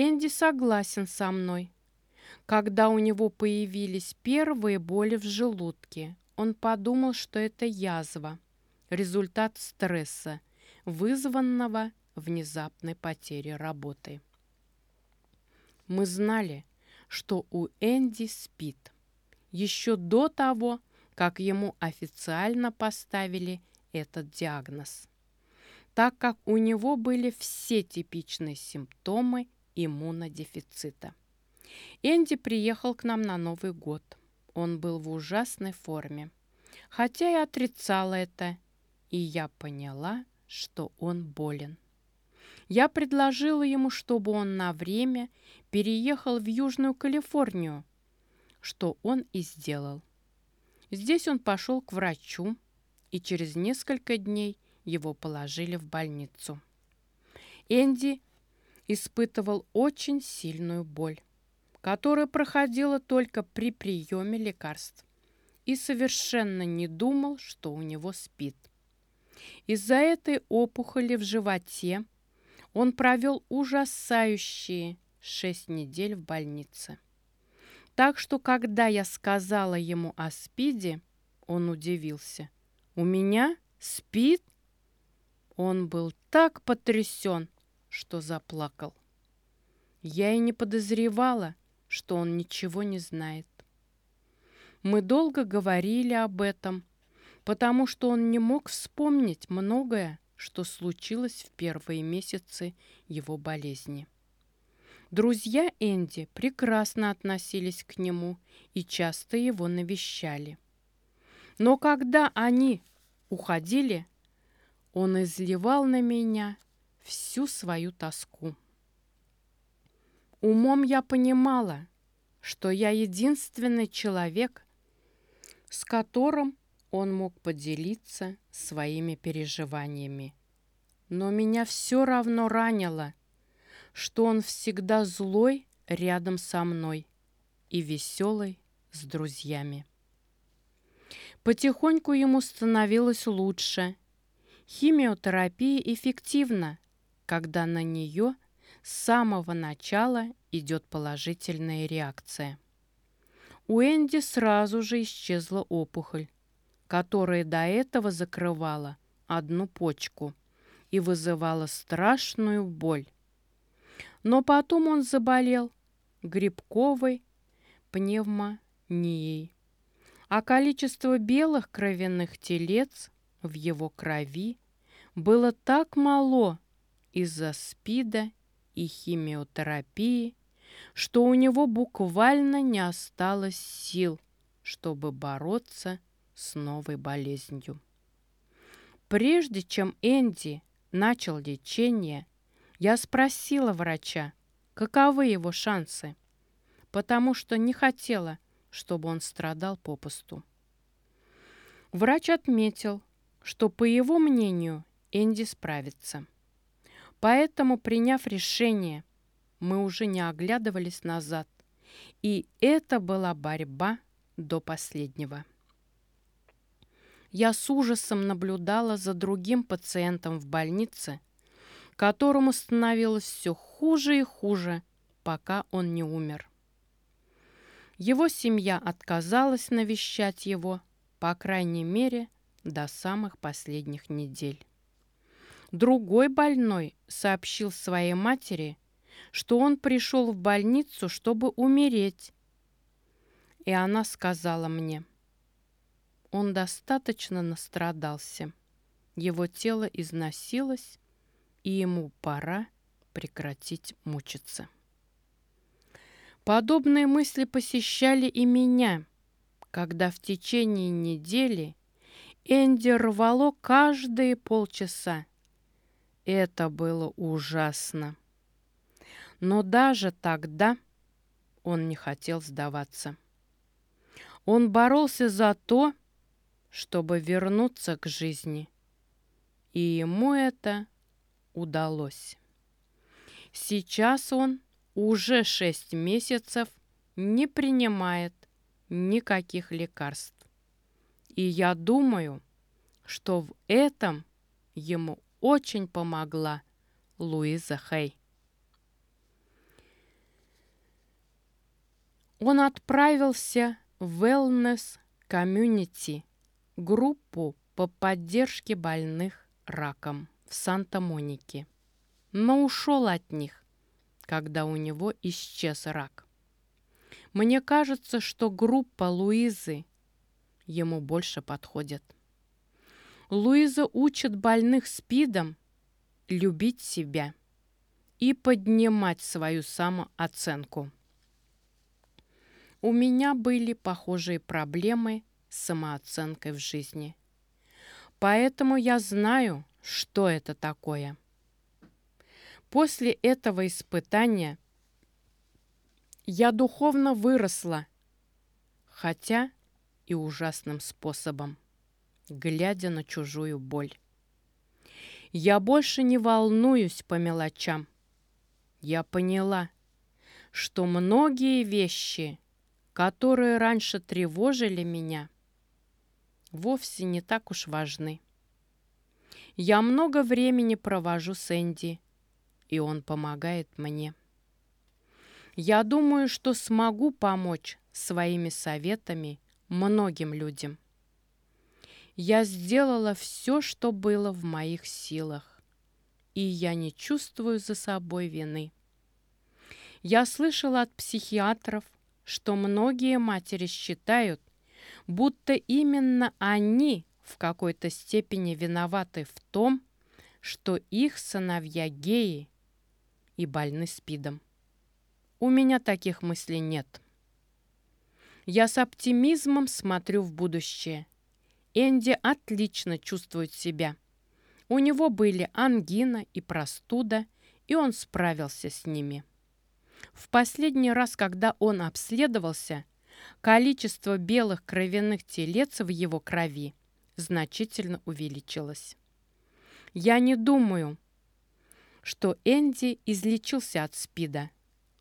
Энди согласен со мной. Когда у него появились первые боли в желудке, он подумал, что это язва, результат стресса, вызванного внезапной потерей работы. Мы знали, что у Энди спит. Еще до того, как ему официально поставили этот диагноз, так как у него были все типичные симптомы иммунодефицита. Энди приехал к нам на Новый год. Он был в ужасной форме. Хотя и отрицал это, и я поняла, что он болен. Я предложила ему, чтобы он на время переехал в Южную Калифорнию, что он и сделал. Здесь он пошел к врачу, и через несколько дней его положили в больницу. Энди испытывал очень сильную боль, которая проходила только при приеме лекарств, и совершенно не думал, что у него спит. Из-за этой опухоли в животе он провел ужасающие шесть недель в больнице. Так что, когда я сказала ему о СПИДе, он удивился. «У меня СПИД?» Он был так потрясен, что заплакал. Я и не подозревала, что он ничего не знает. Мы долго говорили об этом, потому что он не мог вспомнить многое, что случилось в первые месяцы его болезни. Друзья Энди прекрасно относились к нему и часто его навещали. Но когда они уходили, он изливал на меня всю свою тоску. Умом я понимала, что я единственный человек, с которым он мог поделиться своими переживаниями. Но меня все равно ранило, что он всегда злой рядом со мной и веселый с друзьями. Потихоньку ему становилось лучше. Химиотерапия эффективна, когда на нее с самого начала идет положительная реакция. У Энди сразу же исчезла опухоль, которая до этого закрывала одну почку и вызывала страшную боль. Но потом он заболел грибковой пневмонией, а количество белых кровяных телец в его крови было так мало из-за СПИДа и химиотерапии, что у него буквально не осталось сил, чтобы бороться с новой болезнью. Прежде чем Энди начал лечение, я спросила врача, каковы его шансы, потому что не хотела, чтобы он страдал попусту. Врач отметил, что, по его мнению, Энди справится. Поэтому, приняв решение, мы уже не оглядывались назад, и это была борьба до последнего. Я с ужасом наблюдала за другим пациентом в больнице, которому становилось все хуже и хуже, пока он не умер. Его семья отказалась навещать его, по крайней мере, до самых последних недель. Другой больной сообщил своей матери, что он пришел в больницу, чтобы умереть. И она сказала мне – он достаточно настрадался. Его тело износилось, и ему пора прекратить мучиться. Подобные мысли посещали и меня, когда в течение недели Энди рвало каждые полчаса. Это было ужасно. Но даже тогда он не хотел сдаваться. Он боролся за то, чтобы вернуться к жизни. И ему это удалось. Сейчас он уже шесть месяцев не принимает никаких лекарств. И я думаю, что в этом ему очень помогла Луиза Хей. Он отправился в Wellness Community, группу по поддержке больных раком в Санта-Монике, но ушел от них, когда у него исчез рак. Мне кажется, что группа Луизы ему больше подходит. Луиза учит больных СПИДом любить себя и поднимать свою самооценку. У меня были похожие проблемы с самооценкой в жизни. Поэтому я знаю, что это такое. После этого испытания я духовно выросла, хотя и ужасным способом, глядя на чужую боль. Я больше не волнуюсь по мелочам. Я поняла, что многие вещи, которые раньше тревожили меня, вовсе не так уж важны. Я много времени провожу с Энди, и он помогает мне. Я думаю, что смогу помочь своими советами многим людям. Я сделала все, что было в моих силах, и я не чувствую за собой вины. Я слышала от психиатров, что многие матери считают, будто именно они в какой-то степени виноваты в том, что их сыновья геи и больны СПИДом. У меня таких мыслей нет. Я с оптимизмом смотрю в будущее. Энди отлично чувствует себя. У него были ангина и простуда, и он справился с ними. В последний раз, когда он обследовался, количество белых кровяных телец в его крови значительно увеличилось. Я не думаю, что Энди излечился от СПИДа,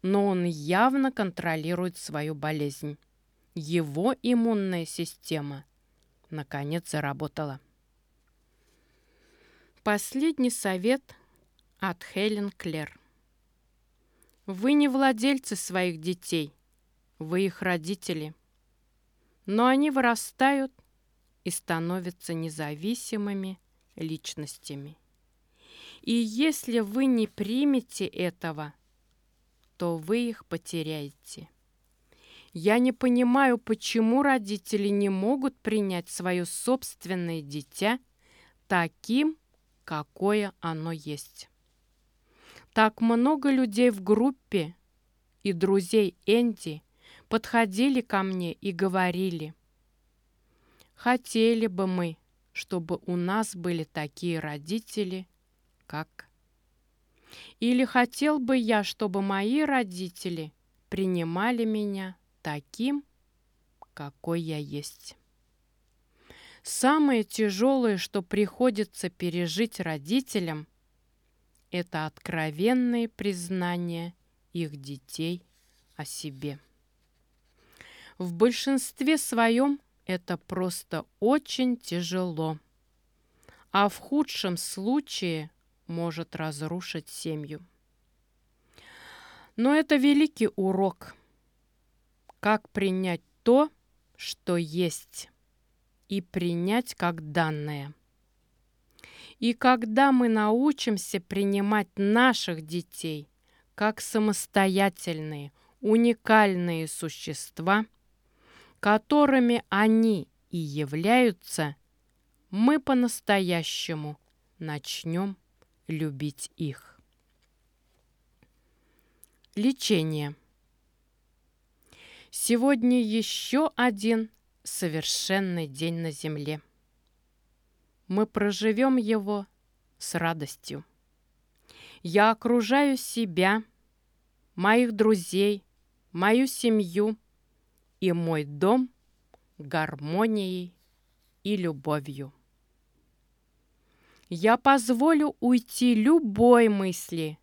но он явно контролирует свою болезнь его иммунная система наконец заработала. Последний совет от Хелен Клер. Вы не владельцы своих детей, вы их родители. Но они вырастают и становятся независимыми личностями. И если вы не примете этого, то вы их потеряете. Я не понимаю, почему родители не могут принять свое собственное дитя таким, какое оно есть. Так много людей в группе и друзей Энди подходили ко мне и говорили, «Хотели бы мы, чтобы у нас были такие родители, как...» Или хотел бы я, чтобы мои родители принимали меня таким, какой я есть. Самое тяжелое, что приходится пережить родителям, это откровенные признания их детей о себе. В большинстве своем это просто очень тяжело, а в худшем случае может разрушить семью. Но это великий урок – как принять то, что есть, и принять как данное. И когда мы научимся принимать наших детей как самостоятельные, уникальные существа, которыми они и являются, мы по-настоящему начнем любить их. Лечение – Сегодня еще один совершенный день на земле. Мы проживем его с радостью. Я окружаю себя, моих друзей, мою семью и мой дом гармонией и любовью. Я позволю уйти любой мысли,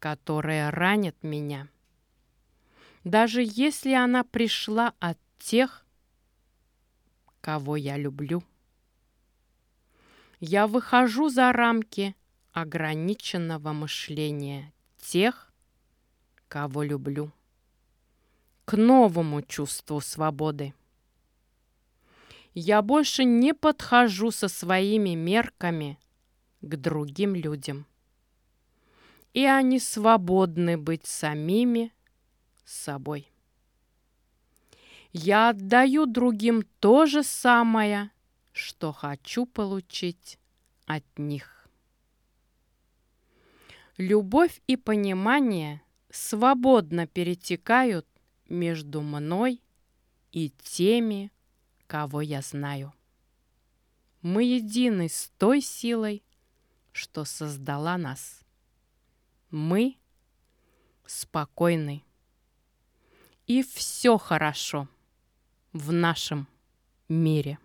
которая ранит меня даже если она пришла от тех, кого я люблю. Я выхожу за рамки ограниченного мышления тех, кого люблю. к новому чувству свободы. Я больше не подхожу со своими мерками к другим людям. И они свободны быть самими собой. Я отдаю другим то же самое, что хочу получить от них. Любовь и понимание свободно перетекают между мной и теми, кого я знаю. Мы едины с той силой, что создала нас. Мы спокойны. И все хорошо в нашем мире.